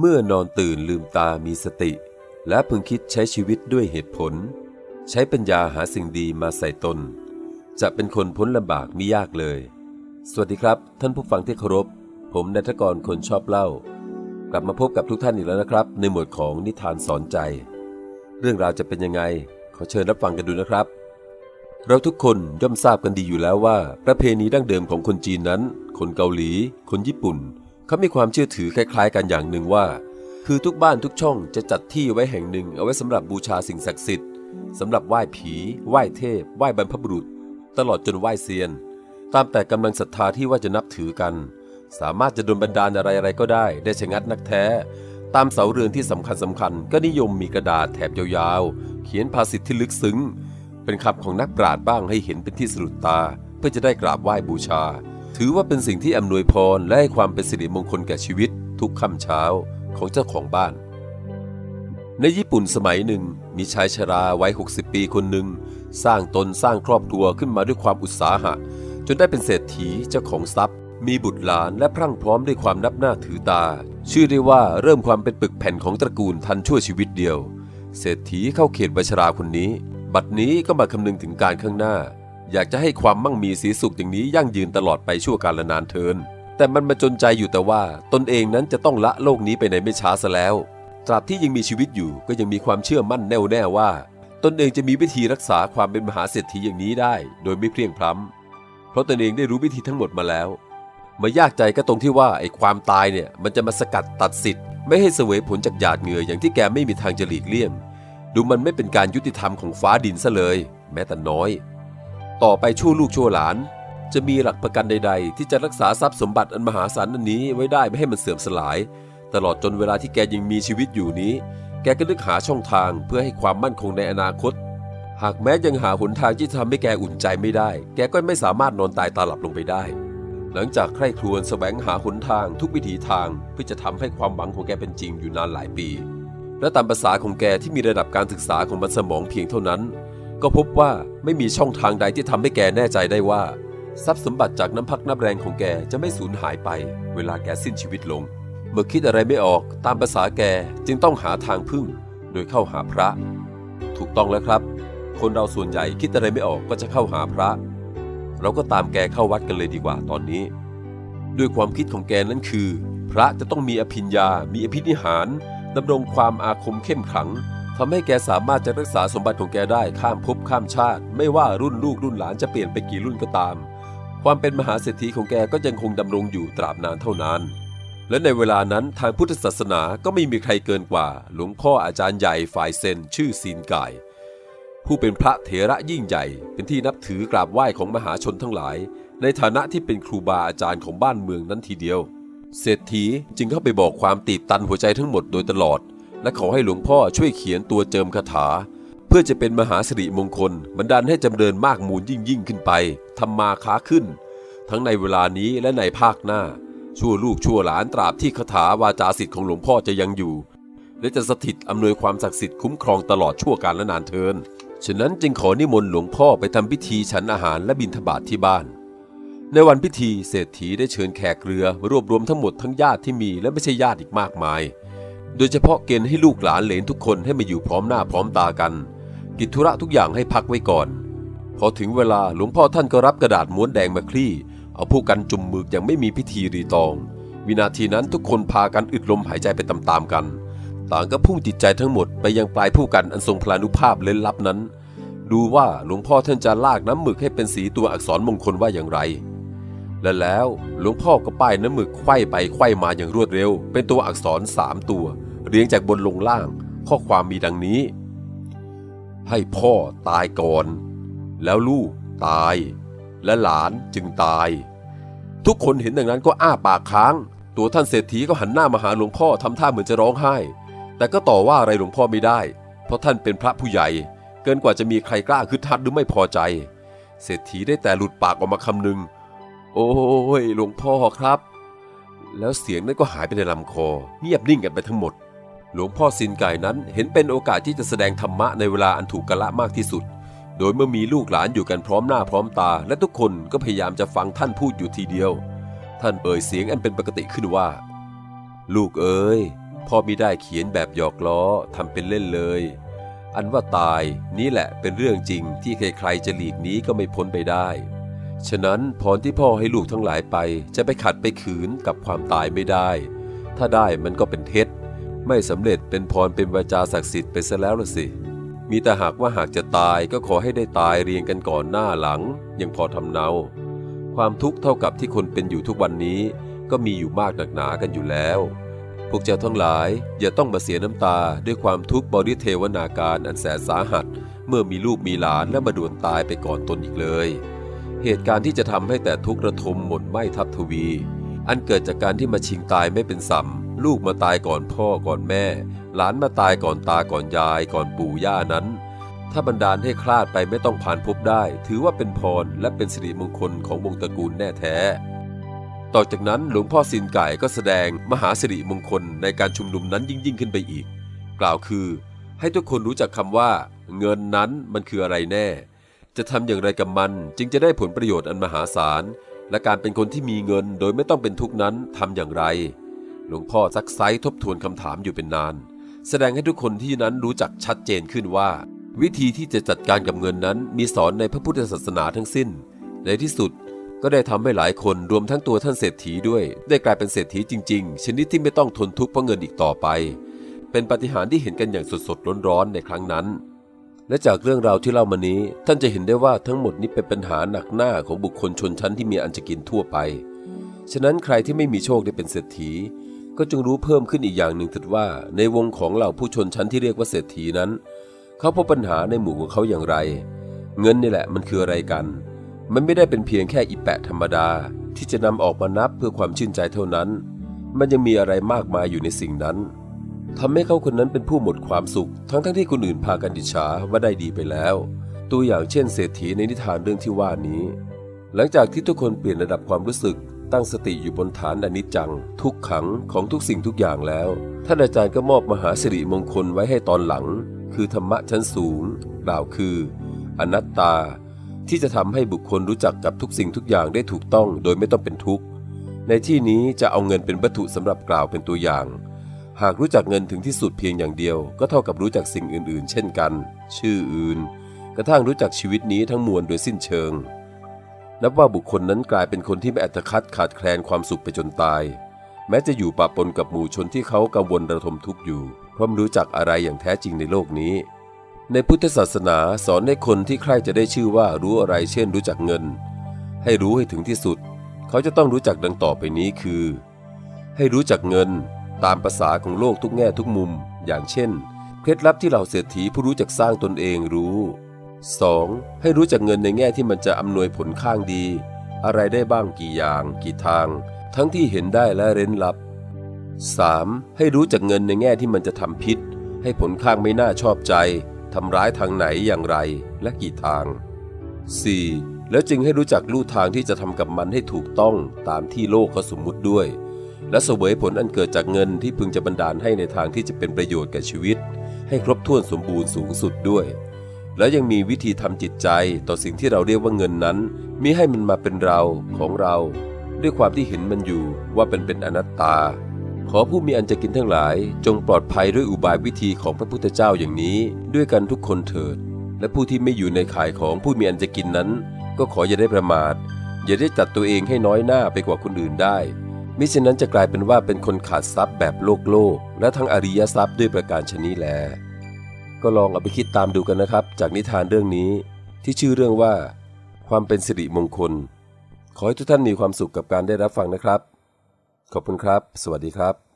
เมื่อนอนตื่นลืมตามีสติ และพึงคิดใช้ชีวิตด้วยเหตุผล ใช้ปัญญาหาสิ่งดีมาใส่ตน จะเป็นคนพ้นลำบากมิยากเลย สวัสดีครับ ท่านผู้ฟังที่เคารพ ผมนัทกรคนชอบเล่า กลับมาพบกับทุกท่านอีกแล้วนะครับ ในหมวดของนิทานสอนใจ เรื่องราวจะเป็นยังไง ขอเชิญรับฟังกันดูนะครับ เราทุกคนย่อมทราบกันดีอยู่แล้วว่า ประเพณีดั้งเดิมของคนจีนนั้น คนเกาหลี คนญี่ปุ่น เขามีความเชื่อถือคล้าย ๆ กันอย่างหนึ่งว่า คือทุกบ้านทุกช่องจะจัดที่ไว้แห่งหนึ่ง เอาไว้สำหรับบูชาสิ่งศักดิ์สิทธิ์สำหรับไหว้ผีไหว้เทพไหว้บรรพบุรุษ ตลอดจนไหว้เซียน ตามแต่กำลังศรัทธาที่ว่าจะนับถือกัน สามารถจะดลบันดาลอะไรๆก็ได้ ได้ชะงัดนักแท้ ตามเสาเรือนที่สำคัญสำคัญๆก็นิยมมีกระดาษแถบยาวๆ เขียนภาษิตที่ลึกซึ้ง เป็นคำของนักปราชญ์บ้างให้เห็นเป็นที่สะดุดตา เพื่อจะได้กราบไหว้บูชา ถือว่าเป็นสิ่งที่อำนวยพรและให้ความเป็นสิริมงคลแก่ชีวิตทุกค่ำเช้าของเจ้าของบ้าน ในญี่ปุ่นสมัยหนึ่ง มีชายชราวัย 60 ปีคนหนึ่ง สร้างตนสร้างครอบครัวขึ้นมาด้วยความอุตสาหะ จนได้เป็นเศรษฐีเจ้าของทรัพย์ มีบุตรหลานและพรั่งพร้อมด้วยความนับหน้าถือตา ชื่อได้ว่าเริ่มความเป็นปึกแผ่นของตระกูลทันชั่วชีวิตเดียว เศรษฐีเข้าเขตวัชราคนนี้ บัดนี้ก็มาคำนึงถึงการข้างหน้า อยากจะให้ความมั่งมีสีสุขอย่างนี้ยั่งยืนตลอดไปชั่วกาลนานเทิน แต่มันมาจนใจอยู่แต่ว่าตนเองนั้นจะต้องละโลกนี้ไปในไม่ช้าซะแล้ว ตราบที่ยังมีชีวิตอยู่ก็ยังมีความเชื่อมั่นแน่วแน่ว่า ตนเองจะมีวิธีรักษาความเป็นมหาเศรษฐีอย่างนี้ได้ โดยไม่เพลียงพล้ำเพราะตนเองได้รู้วิธีทั้งหมดมาแล้ว มายากใจก็ตรงที่ว่าไอ้ความตายเนี่ยมันจะมาสกัดตัดสิทธิ์ไม่ให้เสวยผลจากหยาดเหงื่ออย่างที่แกไม่มีทางจะหลีกเลี่ยง ดูมันไม่เป็นการยุติธรรมของฟ้าดินซะเลย แม้แต่น้อย ต่อไปชั่วลูกชั่วหลาน จะมีหลักประกันใด ๆ ที่จะรักษาทรัพย์สมบัติอันมหาศาลอันนี้ไว้ได้ไม่ให้มันเสื่อมสลาย ตลอดจนเวลาที่แกยังมีชีวิตอยู่นี้ แกก็นึกหาช่องทางเพื่อให้ความมั่นคงในอนาคต หากแม้ยังหาหนทางที่จะทำให้แกอุ่นใจไม่ได้ แกก็ไม่สามารถนอนตายตาหลับลงไปได้ หลังจากใคร่ครวญแสวงหาหนทางทุกวิถีทางเพื่อจะทำให้ความหวังของแกเป็นจริงอยู่นานหลายปี และตามภาษาของแกที่มีระดับการศึกษาของมันสมองเพียงเท่านั้น ก็พบว่าไม่มีช่องทางใดที่ทำให้แกแน่ใจได้ว่า ทรัพย์สมบัติจากน้ำพักน้ำแรงของแกจะไม่สูญหายไป เวลาแกสิ้นชีวิตลง เมื่อคิดอะไรไม่ออกตามภาษาแกจึงต้องหาทางพึ่ง โดยเข้าหาพระ ถูกต้องแล้วครับ คนเราส่วนใหญ่คิดอะไรไม่ออกก็จะเข้าหาพระ เราก็ตามแกเข้าวัดกันเลยดีกว่าตอนนี้ ด้วยความคิดของแกนั้นคือ พระจะต้องมีอภิญญา มีอภินิหารดำรงความอาคมเข้มขลัง ทำให้แกสามารถจะรักษาสมบัติของแกได้ข้ามภพข้ามชาติ ไม่ว่ารุ่นลูกรุ่นหลานจะเปลี่ยนไปกี่รุ่นก็ตาม ความเป็นมหาเศรษฐีของแกก็ยังคงดำรงอยู่ตราบนานเท่านานและในเวลานั้นทางพุทธศาสนาก็ไม่มีใครเกินกว่า หลวงพ่ออาจารย์ใหญ่ฝ่ายเซนชื่อซีนกาย ผู้เป็นพระเถระยิ่งใหญ่ เป็นที่นับถือกราบไหว้ของมหาชนทั้งหลาย ในฐานะที่เป็นครูบาอาจารย์ของบ้านเมืองนั้นทีเดียว เศรษฐีจึงเข้าไปบอกความตีบตันหัวใจทั้งหมดโดยตลอด และขอให้หลวงพ่อช่วยเขียนตัวเจิมคาถา เพื่อจะเป็นมหาสิริมงคลบันดาลให้จำเริญมากมูลยิ่งยิ่งขึ้นไปทำมาค้าขึ้น ทั้งในเวลานี้และในภาคหน้า ชั่วลูกชั่วหลานตราบที่คาถาวาจาสิทธิ์ของหลวงพ่อจะยังอยู่ และจะสถิตอำนวยความศักดิ์สิทธิ์คุ้มครองตลอดชั่วกาลและนานเทินฉะนั้นจึงขอนิมนต์หลวงพ่อไปทำพิธีฉันอาหารและบิณฑบาตทที่บ้าน ในวันพิธีเศรษฐีได้เชิญแขกเรือรวบรวมทั้งหมดทั้งญาติที่มีและไม่ใช่ญาติอีกมากมาย โดยเฉพาะเกณฑ์ให้ลูกหลานเหลนทุกคนให้มาอยู่พร้อมหน้าพร้อมตากัน กิจธุระทุกอย่างให้พักไว้ก่อน พอถึงเวลาหลวงพ่อท่านก็รับกระดาษม้วนแดงมาคลี่ เอาผู้กันจุ่มมืออย่างไม่มีพิธีรีตอง วินาทีนั้นทุกคนพากันอึดลมหายใจไปตามๆกัน ต่างก็พุ่งจิตใจทั้งหมดไปยังปลายผู้กันอันทรงพลานุภาพเล่นลับนั้น ดูว่าหลวงพ่อท่านจะลากน้ำหมึกให้เป็นสีตัวอักษรมงคลว่าอย่างไร และแล้วหลวงพ่อก็ป้ายน้ำหมึกไขว้ไปไขว้มาอย่างรวดเร็ว เป็นตัวอักษรสามตัว เรียงจากบนลงล่าง ข้อความมีดังนี้ ให้พ่อตายก่อน แล้วลูกตาย และหลานจึงตาย ทุกคนเห็นดังนั้นก็อ้าปากค้าง ตัวท่านเศรษฐีก็หันหน้ามาหาหลวงพ่อทำท่าเหมือนจะร้องไห้ แต่ก็ต่อว่าอะไรหลวงพ่อไม่ได้ เพราะท่านเป็นพระผู้ใหญ่ เกินกว่าจะมีใครกล้าคึดทัดหรือไม่พอใจ เศรษฐีได้แต่หลุดปากออกมาคำหนึ่ง โอ้ยหลวงพ่อครับ แล้วเสียงนั้นก็หายไปในลำคอ เงียบนิ่งกันไปทั้งหมด หลวงพ่อสินไก่นั้นเห็นเป็นโอกาสที่จะแสดงธรรมะในเวลาอันถูกกะละมากที่สุด โดยเมื่อมีลูกหลานอยู่กันพร้อมหน้าพร้อมตา และทุกคนก็พยายามจะฟังท่านพูดอยู่ทีเดียว ท่านเอ่ยเสียงอันเป็นปกติขึ้นว่า ลูกเอ๋ยพ่อมิได้เขียนแบบหยอกล้อทำเป็นเล่นเลย อันว่าตายนี่แหละเป็นเรื่องจริงที่ใครๆจะหลีกนี้ก็ไม่พ้นไปได้ ฉะนั้นพรที่พ่อให้ลูกทั้งหลายไป จะไปขัดไปขืนกับความตายไม่ได้ ถ้าได้มันก็เป็นเท็จ ไม่สำเร็จเป็นพรเป็นวาจาศักดิ์สิทธิ์ไปซะแล้วละสิ มีแต่หากว่าหากจะตายก็ขอให้ได้ตายเรียงกันก่อนหน้าหลัง ยังพอทำเนา ความทุกข์เท่ากับที่คนเป็นอยู่ทุกวันนี้ก็มีอยู่มากหนักหนากันอยู่แล้ว พวกเจ้าทั้งหลายอย่าต้องมาเสียน้ำตาด้วยความทุกข์บริเทวนาการอันแสนสาหัส เมื่อมีลูกมีหลานและมาด่วนตายไปก่อนตนอีกเลย เหตุการณ์ที่จะทำให้แต่ทุกระทมหมดไหม้ทับทวี อันเกิดจากการที่มาชิงตายไม่เป็นสัมลูกมาตายก่อนพ่อก่อนแม่ หลานมาตายก่อนตาก่อนยาย ก่อนปู่ย่านั้น ถ้าบันดาลให้คลาดไปไม่ต้องผ่านพบได้ ถือว่าเป็นพรและเป็นสิริมงคลของวงตระกูลแน่แท้ ต่อจากนั้นหลวงพ่อสินไก่ก็แสดงมหาสิริมงคลในการชุมนุมนั้นยิ่งยิ่งขึ้นไปอีก กล่าวคือ ให้ทุกคนรู้จักคำว่า เงินนั้นมันคืออะไรแน่ จะทำอย่างไรกับมันจึงจะได้ผลประโยชน์อันมหาศาล และการเป็นคนที่มีเงินโดยไม่ต้องเป็นทุกนั้นทำอย่างไร หลวงพ่อซักไซทบทวนคำถามอยู่เป็นนาน แสดงให้ทุกคนที่นั้นรู้จักชัดเจนขึ้นว่า วิธีที่จะจัดการกับเงินนั้นมีสอนในพระพุทธศาสนาทั้งสิ้น ในที่สุดก็ได้ทำให้หลายคนรวมทั้งตัวท่านเศรษฐีด้วย ได้กลายเป็นเศรษฐีจริง ๆ ชนิดที่ไม่ต้องทนทุกข์เพราะเงินอีกต่อไป เป็นปาฏิหาริย์ที่เห็นกันอย่างสดๆร้อนๆในครั้งนั้น และจากเรื่องราวที่เล่ามานี้ ท่านจะเห็นได้ว่าทั้งหมดนี้เป็นปัญหาหนักหน้าของบุคคลชนชั้นที่มีอันจะกินทั่วไป ฉะนั้นใครที่ไม่มีโชคได้เป็นเศรษฐี ก็จึงรู้เพิ่มขึ้นอีกอย่างหนึ่งถิดว่า ในวงของเหล่าผู้ชนชั้นที่เรียกว่าเศรษฐีนั้น เขาพบปัญหาในหมู่ของเขาอย่างไร เงินนี่แหละมันคืออะไรกัน มันไม่ได้เป็นเพียงแค่อีแปะธรรมดา ที่จะนำออกมานับเพื่อความชื่นใจเท่านั้น มันยังมีอะไรมากมายอยู่ในสิ่งนั้น ทำให้เขาคนนั้นเป็นผู้หมดความสุข ทั้งทั้งที่คนอื่นพากันดิฉาว่าได้ดีไปแล้ว ตัวอย่างเช่นเศรษฐีในนิทานเรื่องที่ว่านี้ หลังจากที่ทุกคนเปลี่ยนระดับความรู้สึก ตั้งสติอยู่บนฐานอนิจจัง ทุกขังของทุกสิ่งทุกอย่างแล้ว ท่านอาจารย์ก็มอบมหาสิริมงคลไว้ให้ตอนหลัง คือธรรมะชั้นสูง กล่าวคือ อนัตตา ที่จะทำให้บุคคลรู้จักกับทุกสิ่งทุกอย่างได้ถูกต้องโดยไม่ต้องเป็นทุกข์ในที่นี้จะเอาเงินเป็นวัตถุสำหรับกล่าวเป็นตัวอย่าง หากรู้จักเงินถึงที่สุดเพียงอย่างเดียว ก็เท่ากับรู้จักสิ่งอื่นๆ เช่นกัน ชื่ออื่น กระทั่งรู้จักชีวิตนี้ทั้งมวลโดยสิ้นเชิง นับว่าบุคคลนั้นกลายเป็นคนที่ไม่อัตคัดขาดแคลนความสุขไปจนตาย แม้จะอยู่ปะปนกับหมู่ชนที่เขากังวลระทมทุกข์อยู่ เพราะไม่รู้จักอะไรอย่างแท้จริงในโลกนี้ ในพุทธศาสนาสอนให้คนที่ใครจะได้ชื่อว่ารู้อะไร เช่น รู้จักเงิน ให้รู้ให้ถึงที่สุด เขาจะต้องรู้จักดังต่อไปนี้คือ ให้รู้จักเงิน ตามภาษาของโลกทุกแง่ทุกมุม อย่างเช่น เคล็ดลับที่เหล่าเศรษฐีผู้รู้จักสร้างตนเองรู้ 2. ให้รู้จักเงินในแง่ที่มันจะอำนวยผลข้างดี อะไรได้บ้างกี่อย่าง กี่ทาง ทั้งที่เห็นได้และเร้นลับ 3. ให้รู้จักเงินในแง่ที่มันจะทำพิษ ให้ผลข้างไม่น่าชอบใจทำร้ายทางไหนอย่างไรและกี่ทาง 4. แล้วจึงให้รู้จักลู่ทางที่จะทำกับมันให้ถูกต้องตามที่โลกเขาสมมุติด้วย และเสวยผลอันเกิดจากเงินที่พึงจะบันดาลให้ในทางที่จะเป็นประโยชน์แก่ชีวิต ให้ครบถ้วนสมบูรณ์สูงสุดด้วย และยังมีวิธีทำจิตใจต่อสิ่งที่เราเรียกว่าเงินนั้นมิให้มันมาเป็นเราของเรา ด้วยความที่เห็นมันอยู่ว่าเป็นเป็นอนัตตา ขอผู้มีอันจะกินทั้งหลาย จงปลอดภัยด้วยอุบายวิธีของพระพุทธเจ้าอย่างนี้ ด้วยกันทุกคนเถิด และผู้ที่ไม่อยู่ในข่ายของผู้มีอันจะกินนั้น ก็ขออย่าได้ประมาทอย่าได้จัดตัวเองให้น้อยหน้าไปกว่าคนอื่นได้ มิฉะนั้นจะกลายเป็นว่าเป็นคนขาดทรัพย์แบบโลกโลก และทั้งอริยทรัพย์ด้วยประการชนี้แล ก็ลองเอาไปคิดตามดูกันนะครับ จากนิทานเรื่องนี้ ที่ชื่อเรื่องว่า ความเป็นสิริมงคล ขอให้ทุกท่านมีความสุขกับการได้รับฟังนะครับ ขอบคุณครับ สวัสดีครับ